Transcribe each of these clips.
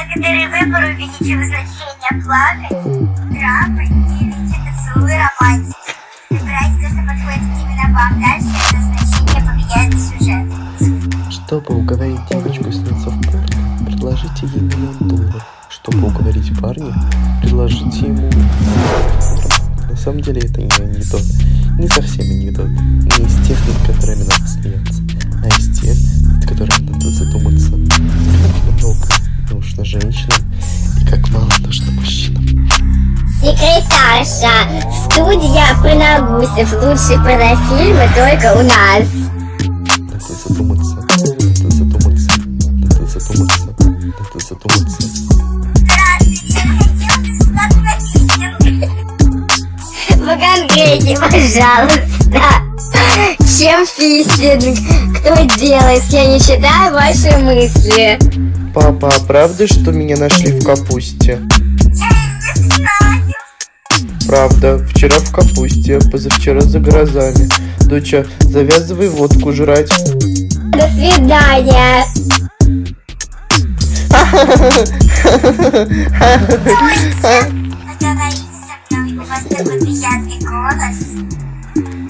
Некоторые выборы увеличивают значение плакать, драпать или поцелуй романтики. Выбирайте то, что подходит именно вам. Дальше это значение повлияет сюжет. Чтобы уговорить девочку сниться в парне, предложите ей миллион долларов. Чтобы уговорить парня, предложите ему... На самом деле это не анекдот. Не совсем анекдот. Не из тех, над которыми надо смеяться, а из тех, над которыми надо нужно женщинам и как мало нужно мужчинам. Секретарша, студия Пронагусев, лучшие порнофильмы только у нас. Надо задуматься, надо задуматься, надо задуматься, надо задуматься. Написать. Поконкретнее, пожалуйста. Чем фистинг? Кто делает? Я не читаю ваши мысли. Папа, а правда, что меня нашли в капусте? Я не знаю. Правда, вчера в капусте, позавчера за грозами. Доча, завязывай водку жрать. До свидания.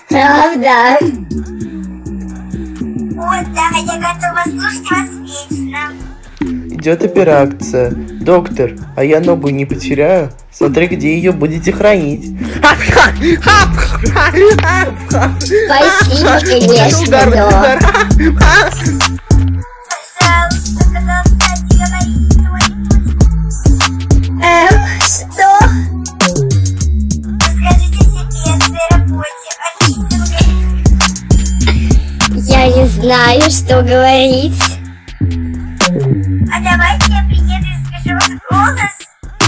Правда? О, да, я готова слушать вас вечно. Идет операция. Доктор, а я ногу не потеряю? Смотри, где ее будете хранить. Спасибо, конечно. Эм, что? Я не знаю, что говорить. А давайте я приеду и скажу ваш голос.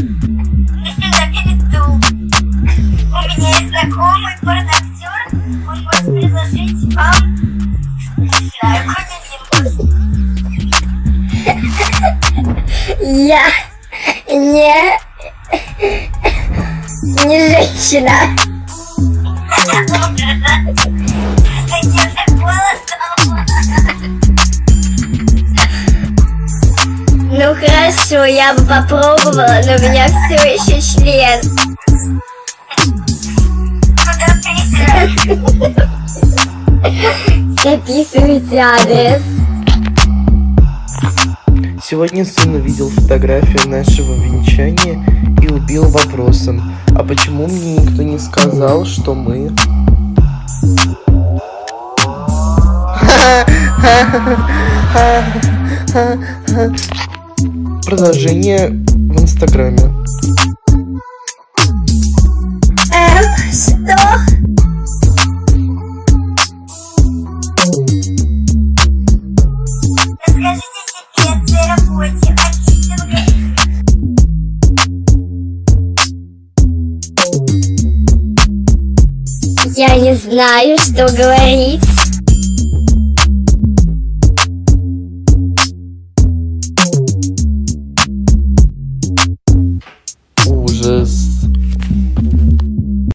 На перестул. У меня есть знакомый порноактер. Он может предложить вам... Не знаю, куда-нибудь. Я не... не женщина. Ну хорошо, я бы попробовала, но у меня все еще член. Записывайте адрес. Сегодня сын увидел фотографию нашего венчания и убил вопросом, а почему мне никто не сказал, что мы... Продолжение в инстаграме. Эм, что? Расскажите себе о своей работе, о фистинге. Я не знаю, что говорить.